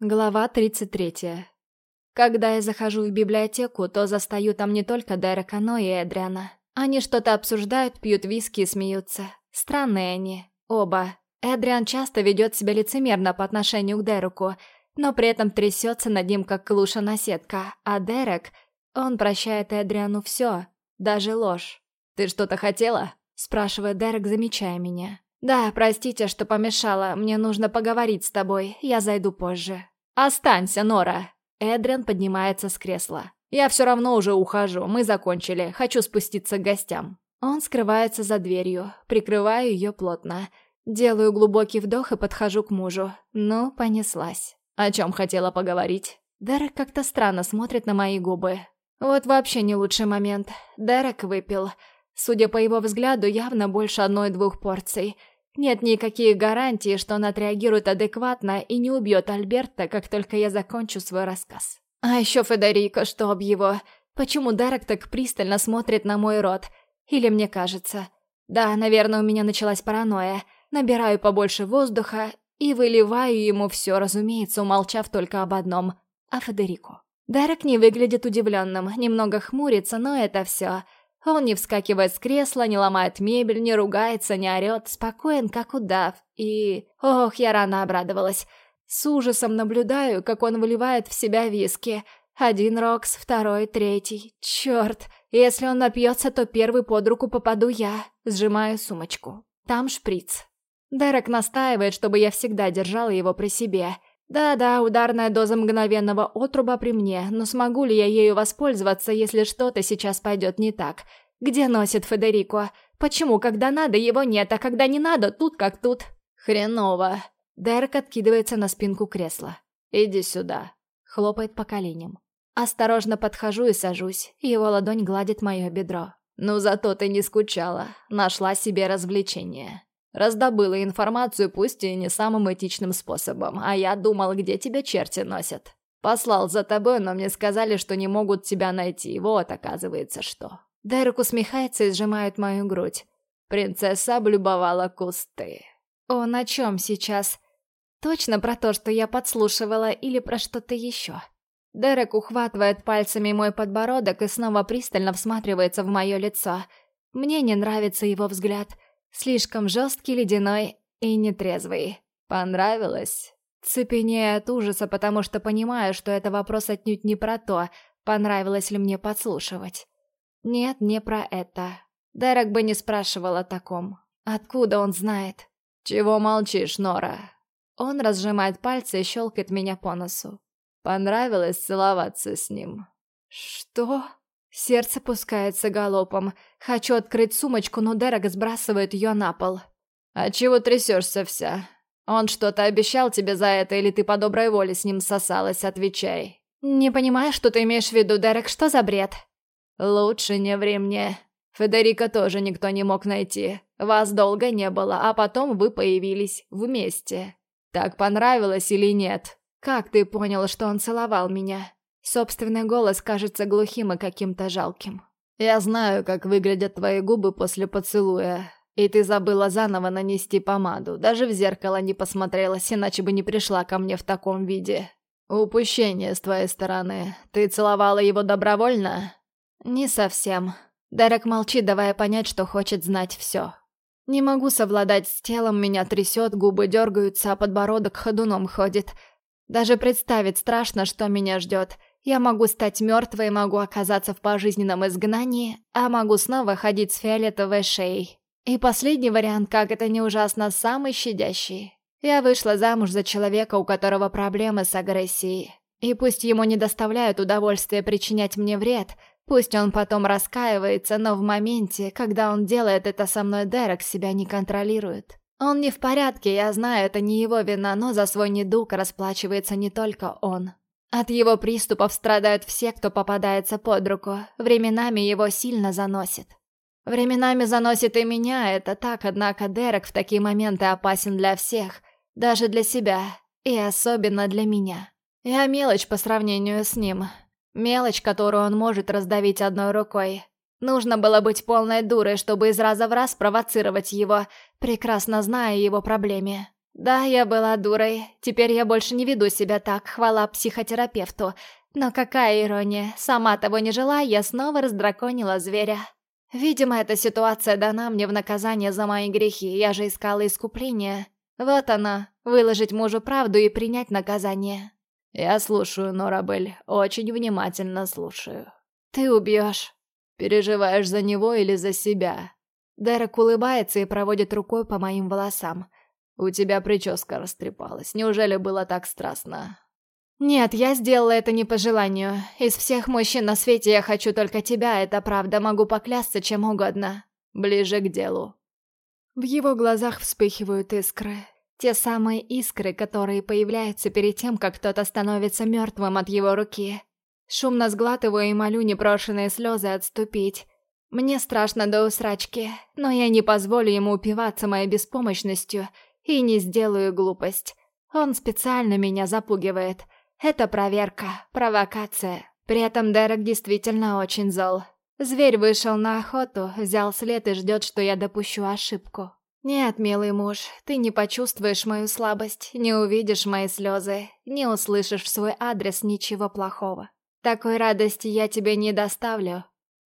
Глава 33. Когда я захожу в библиотеку, то застаю там не только Дерека, но и Эдриана. Они что-то обсуждают, пьют виски и смеются. Странные они. Оба. Эдриан часто ведет себя лицемерно по отношению к Дереку, но при этом трясется над ним, как клуша на сетка. А Дерек, он прощает Эдриану все, даже ложь. «Ты что-то хотела?» – спрашивает Дерек, замечая меня. «Да, простите, что помешала. Мне нужно поговорить с тобой. Я зайду позже». «Останься, Нора!» Эдриан поднимается с кресла. «Я все равно уже ухожу. Мы закончили. Хочу спуститься к гостям». Он скрывается за дверью. Прикрываю ее плотно. Делаю глубокий вдох и подхожу к мужу. Ну, понеслась. О чем хотела поговорить? Дерек как-то странно смотрит на мои губы. Вот вообще не лучший момент. Дерек выпил. Судя по его взгляду, явно больше одной-двух порций. Нет никаких гарантий, что он отреагирует адекватно и не убьет Альберта, как только я закончу свой рассказ. А еще Федерико, чтоб его... Почему Дерек так пристально смотрит на мой рот? Или мне кажется? Да, наверное, у меня началась паранойя. Набираю побольше воздуха и выливаю ему все, разумеется, умолчав только об одном — о Федерико. Дерек не выглядит удивленным, немного хмурится, но это все — он не вскакивает с кресла, не ломает мебель, не ругается, не орет, спокоен, как удав. И... Ох, я рано обрадовалась. С ужасом наблюдаю, как он выливает в себя виски. Один рокс, второй, третий. Черт, если он напьется, то первый под руку попаду я. Сжимаю сумочку. Там шприц. Дерек настаивает, чтобы я всегда держала его при себе. Да-да, ударная доза мгновенного отруба при мне, но смогу ли я ею воспользоваться, если что-то сейчас пойдет не так? Где носит Федерико? Почему, когда надо, его нет, а когда не надо, тут как тут? Хреново. Дерек откидывается на спинку кресла. «Иди сюда», — хлопает по коленям. Осторожно подхожу и сажусь, его ладонь гладит мое бедро. «Ну зато ты не скучала, нашла себе развлечение». Раздобыла информацию, пусть и не самым этичным способом, а я думал, где тебя черти носят. Послал за тобой, но мне сказали, что не могут тебя найти. Вот, оказывается, что. Дерек усмехается и сжимает мою грудь. Принцесса облюбовала кусты. О чем сейчас? Точно про то, что я подслушивала, или про что-то еще? Дерек ухватывает пальцами мой подбородок и снова пристально всматривается в мое лицо. Мне не нравится его взгляд — Слишком жесткий, ледяной и нетрезвый. Понравилось? Цепенею от ужаса, потому что понимаю, что это вопрос отнюдь не про то, понравилось ли мне подслушивать. Нет, не про это. Дерек бы не спрашивал о таком. Откуда он знает? «Чего молчишь, Нора?» Он разжимает пальцы и щелкает меня по носу. Понравилось целоваться с ним. «Что?» Сердце пускается галопом. Хочу открыть сумочку, но Дерек сбрасывает ее на пол. «А чего трясешься вся? Он что-то обещал тебе за это, или ты по доброй воле с ним сосалась? Отвечай». «Не понимаю, что ты имеешь в виду, Дерек, что за бред?» «Лучше не ври мне. Федерика тоже никто не мог найти. Вас долго не было, а потом вы появились вместе. Так понравилось или нет? Как ты понял, что он целовал меня?» Собственный голос кажется глухим и каким-то жалким. «Я знаю, как выглядят твои губы после поцелуя, и ты забыла заново нанести помаду. Даже в зеркало не посмотрелась, иначе бы не пришла ко мне в таком виде. Упущение с твоей стороны. Ты целовала его добровольно?» «Не совсем». Дерек молчит, давая понять, что хочет знать все. «Не могу совладать с телом, меня трясет, губы дергаются, а подбородок ходуном ходит. Даже представить страшно, что меня ждет. Я могу стать мертвой, могу оказаться в пожизненном изгнании, а могу снова ходить с фиолетовой шеей. И последний вариант, как это не ужасно, самый щадящий. Я вышла замуж за человека, у которого проблемы с агрессией. И пусть ему не доставляют удовольствия причинять мне вред, пусть он потом раскаивается, но в моменте, когда он делает это со мной, Дерек себя не контролирует. Он не в порядке, я знаю, это не его вина, но за свой недуг расплачивается не только он. От его приступов страдают все, кто попадается под руку. Временами его сильно заносит. Временами заносит и меня, это так, однако Дерек в такие моменты опасен для всех, даже для себя, и особенно для меня. Я мелочь по сравнению с ним. Мелочь, которую он может раздавить одной рукой. Нужно было быть полной дурой, чтобы из раза в раз провоцировать его, прекрасно зная его проблеме. Да, я была дурой. Теперь я больше не веду себя так, хвала психотерапевту. Но какая ирония, сама того не желая, я снова раздраконила зверя. Видимо, эта ситуация дана мне в наказание за мои грехи, я же искала искупление. Вот она, выложить мужу правду и принять наказание. Я слушаю, Норабель, очень внимательно слушаю. Ты убьешь. Переживаешь за него или за себя? Дерек улыбается и проводит рукой по моим волосам. У тебя прическа растрепалась. Неужели было так страстно? Нет, я сделала это не по желанию. Из всех мужчин на свете я хочу только тебя, это правда, могу поклясться чем угодно. Ближе к делу. В его глазах вспыхивают искры. Те самые искры, которые появляются перед тем, как кто-то становится мертвым от его руки. Шумно сглатываю и молю непрошенные слезы отступить. Мне страшно до усрачки, но я не позволю ему упиваться моей беспомощностью и не сделаю глупость. Он специально меня запугивает. Это проверка, провокация. При этом Дерек действительно очень зол. Зверь вышел на охоту, взял след и ждет, что я допущу ошибку. Нет, милый муж, ты не почувствуешь мою слабость, не увидишь мои слезы, не услышишь в свой адрес ничего плохого. Такой радости я тебе не доставлю,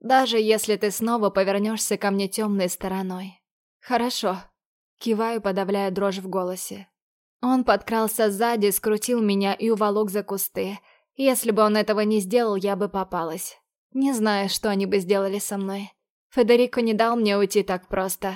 даже если ты снова повернешься ко мне темной стороной. Хорошо. Киваю, подавляя дрожь в голосе. Он подкрался сзади, скрутил меня и уволок за кусты. Если бы он этого не сделал, я бы попалась. Не знаю, что они бы сделали со мной. Федерико не дал мне уйти так просто.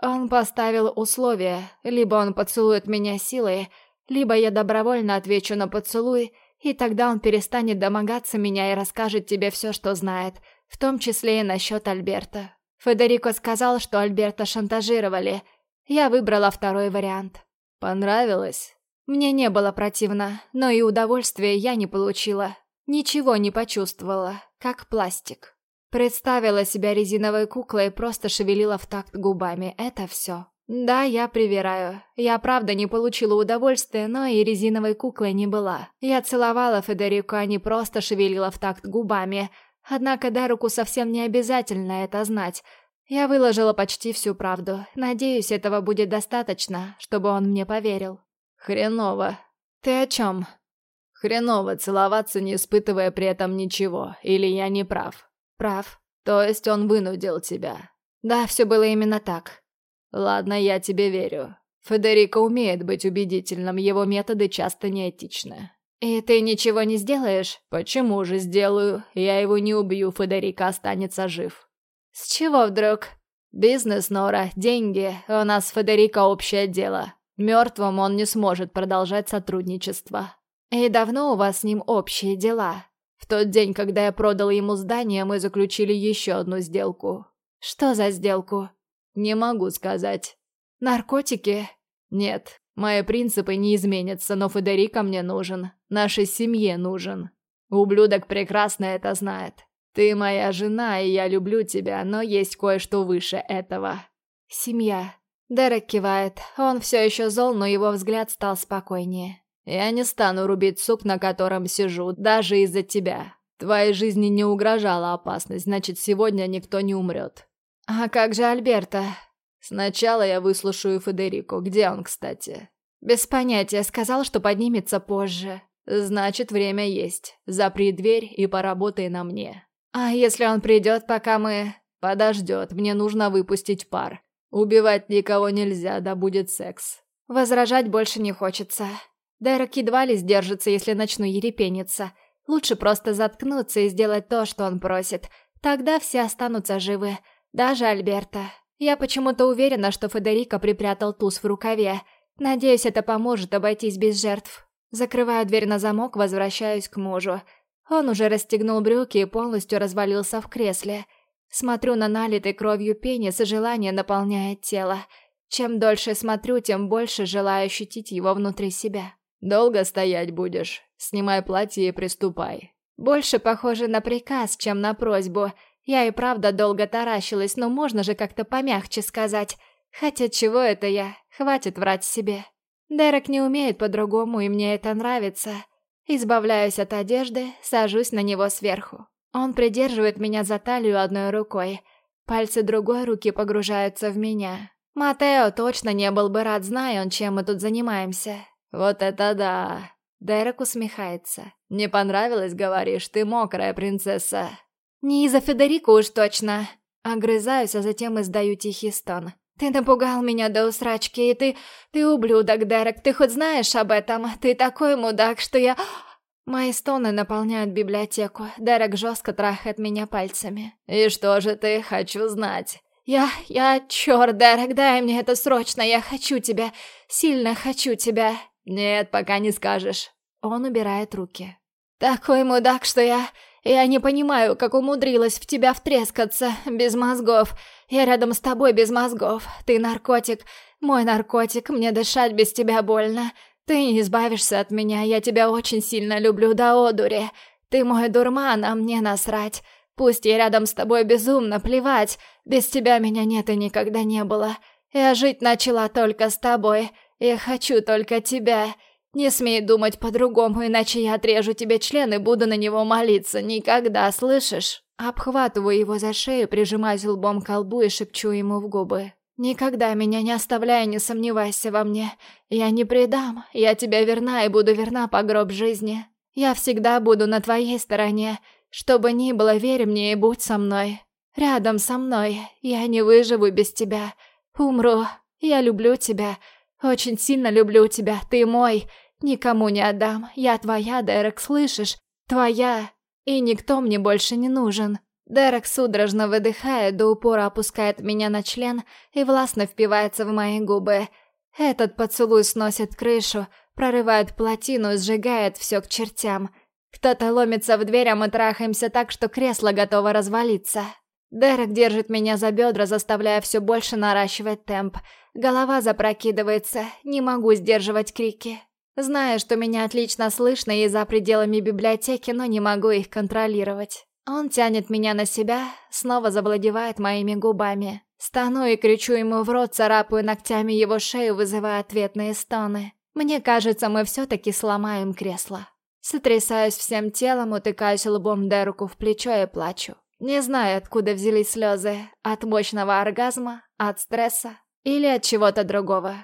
Он поставил условия, либо он поцелует меня силой, либо я добровольно отвечу на поцелуй, и тогда он перестанет домогаться меня и расскажет тебе все, что знает, в том числе и насчет Альберта. Федерико сказал, что Альберта шантажировали. Я выбрала второй вариант. Понравилось? Мне не было противно, но и удовольствия я не получила. Ничего не почувствовала, как пластик. Представила себя резиновой куклой и просто шевелила в такт губами. Это все. Да, я привираю. Я правда не получила удовольствия, но и резиновой куклой не была. Я целовала Федерико, а не просто шевелила в такт губами. Однако Дереку совсем не обязательно это знать. Я выложила почти всю правду. Надеюсь, этого будет достаточно, чтобы он мне поверил. Хреново. Ты о чем? Хреново целоваться, не испытывая при этом ничего. Или я не прав? Прав. То есть он вынудил тебя. Да, все было именно так. Ладно, я тебе верю. Федерико умеет быть убедительным, его методы часто неэтичны. «И ты ничего не сделаешь?» «Почему же сделаю? Я его не убью, Федерико останется жив». «С чего вдруг?» «Бизнес, Нора, деньги. У нас с Федерико общее дело. Мертвым он не сможет продолжать сотрудничество». «И давно у вас с ним общие дела?» «В тот день, когда я продал ему здание, мы заключили еще одну сделку». «Что за сделку?» «Не могу сказать». «Наркотики?» «Нет, мои принципы не изменятся, но Федерико мне нужен. Нашей семье нужен. Ублюдок прекрасно это знает. Ты моя жена, и я люблю тебя, но есть кое-что выше этого. Семья. Дерек кивает. Он все еще зол, но его взгляд стал спокойнее. Я не стану рубить сук, на котором сижу, даже из-за тебя. Твоей жизни не угрожала опасность, значит, сегодня никто не умрет. А как же Альберта? Сначала я выслушаю Федерико. Где он, кстати? Без понятия, сказал, что поднимется позже. Значит, время есть. Запри дверь и поработай на мне. «А если он придет, пока мы...» «Подождет, мне нужно выпустить пар. Убивать никого нельзя, да будет секс». Возражать больше не хочется. Дерек едва ли сдержится, если начну ерепениться. Лучше просто заткнуться и сделать то, что он просит. Тогда все останутся живы. Даже Альберта. Я почему-то уверена, что Федерико припрятал туз в рукаве. Надеюсь, это поможет обойтись без жертв. Закрываю дверь на замок, возвращаюсь к мужу. Он уже расстегнул брюки и полностью развалился в кресле. Смотрю на налитый кровью пенис, и желание наполняет тело. Чем дольше смотрю, тем больше желаю ощутить его внутри себя. «Долго стоять будешь? Снимай платье и приступай». Больше похоже на приказ, чем на просьбу. Я и правда долго таращилась, но можно же как-то помягче сказать. Хотя чего это я? Хватит врать себе. Дерек не умеет по-другому, и мне это нравится. Избавляюсь от одежды, сажусь на него сверху. Он придерживает меня за талию одной рукой. Пальцы другой руки погружаются в меня. Матео точно не был бы рад, зная он, чем мы тут занимаемся. Вот это да. Дерек усмехается. Не понравилось, говоришь, ты мокрая принцесса. Не из-за Федерико уж точно. Огрызаюсь, а затем издаю тихий стон. Ты напугал меня до усрачки, и ты... Ты ублюдок, Дерек, ты хоть знаешь об этом? Ты такой мудак, что я... Мои стоны наполняют библиотеку. Дерек жестко трахает меня пальцами. «И что же ты? Хочу знать». «Я... я... Черт, Дерек, дай мне это срочно. Я хочу тебя. Сильно хочу тебя». «Нет, пока не скажешь». Он убирает руки. «Такой мудак, что я... Я не понимаю, как умудрилась в тебя втрескаться, без мозгов. Я рядом с тобой без мозгов. Ты наркотик. Мой наркотик, мне дышать без тебя больно. Ты не избавишься от меня, я тебя очень сильно люблю до одури. Ты мой дурман, а мне насрать. Пусть я рядом с тобой безумно, плевать. Без тебя меня нет и никогда не было. Я жить начала только с тобой. Я хочу только тебя. Не смей думать по-другому, иначе я отрежу тебе член и буду на него молиться. Никогда, слышишь? Обхватываю его за шею, прижимаюсь лбом к лбу и шепчу ему в губы. «Никогда меня не оставляй, не сомневайся во мне. Я не предам, я тебе верна и буду верна по гроб жизни. Я всегда буду на твоей стороне. Что бы ни было, верь мне и будь со мной. Рядом со мной. Я не выживу без тебя. Умру. Я люблю тебя. Очень сильно люблю тебя. Ты мой. Никому не отдам. Я твоя, Дерек, слышишь? Твоя. И никто мне больше не нужен. Дерек судорожно выдыхает, до упора опускает меня на член и властно впивается в мои губы. Этот поцелуй сносит крышу, прорывает плотину сжигает все к чертям. Кто-то ломится в дверь, а мы трахаемся так, что кресло готово развалиться. Дерек держит меня за бедра, заставляя все больше наращивать темп. Голова запрокидывается, не могу сдерживать крики. Знаю, что меня отлично слышно и за пределами библиотеки, но не могу их контролировать. Он тянет меня на себя, снова завладевает моими губами. Стану и кричу ему в рот, царапаю ногтями его шею, вызывая ответные стоны. Мне кажется, мы все-таки сломаем кресло. Сотрясаюсь всем телом, утыкаюсь лбом Деруку в плечо и плачу. Не знаю, откуда взялись слезы. От мощного оргазма, от стресса или от чего-то другого.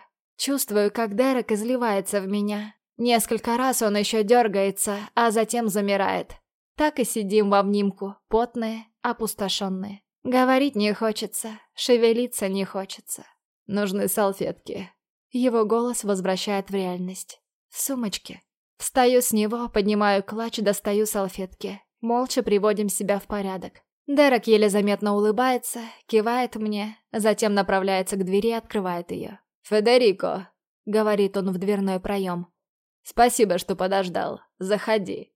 Чувствую, как Дерек изливается в меня. Несколько раз он еще дергается, а затем замирает. Так и сидим в обнимку, потные, опустошенные. Говорить не хочется, шевелиться не хочется. Нужны салфетки. Его голос возвращает в реальность. В сумочке. Встаю с него, поднимаю клатч, достаю салфетки. Молча приводим себя в порядок. Дерек еле заметно улыбается, кивает мне, затем направляется к двери и открывает ее. «Федерико», — говорит он в дверной проем. «Спасибо, что подождал. Заходи».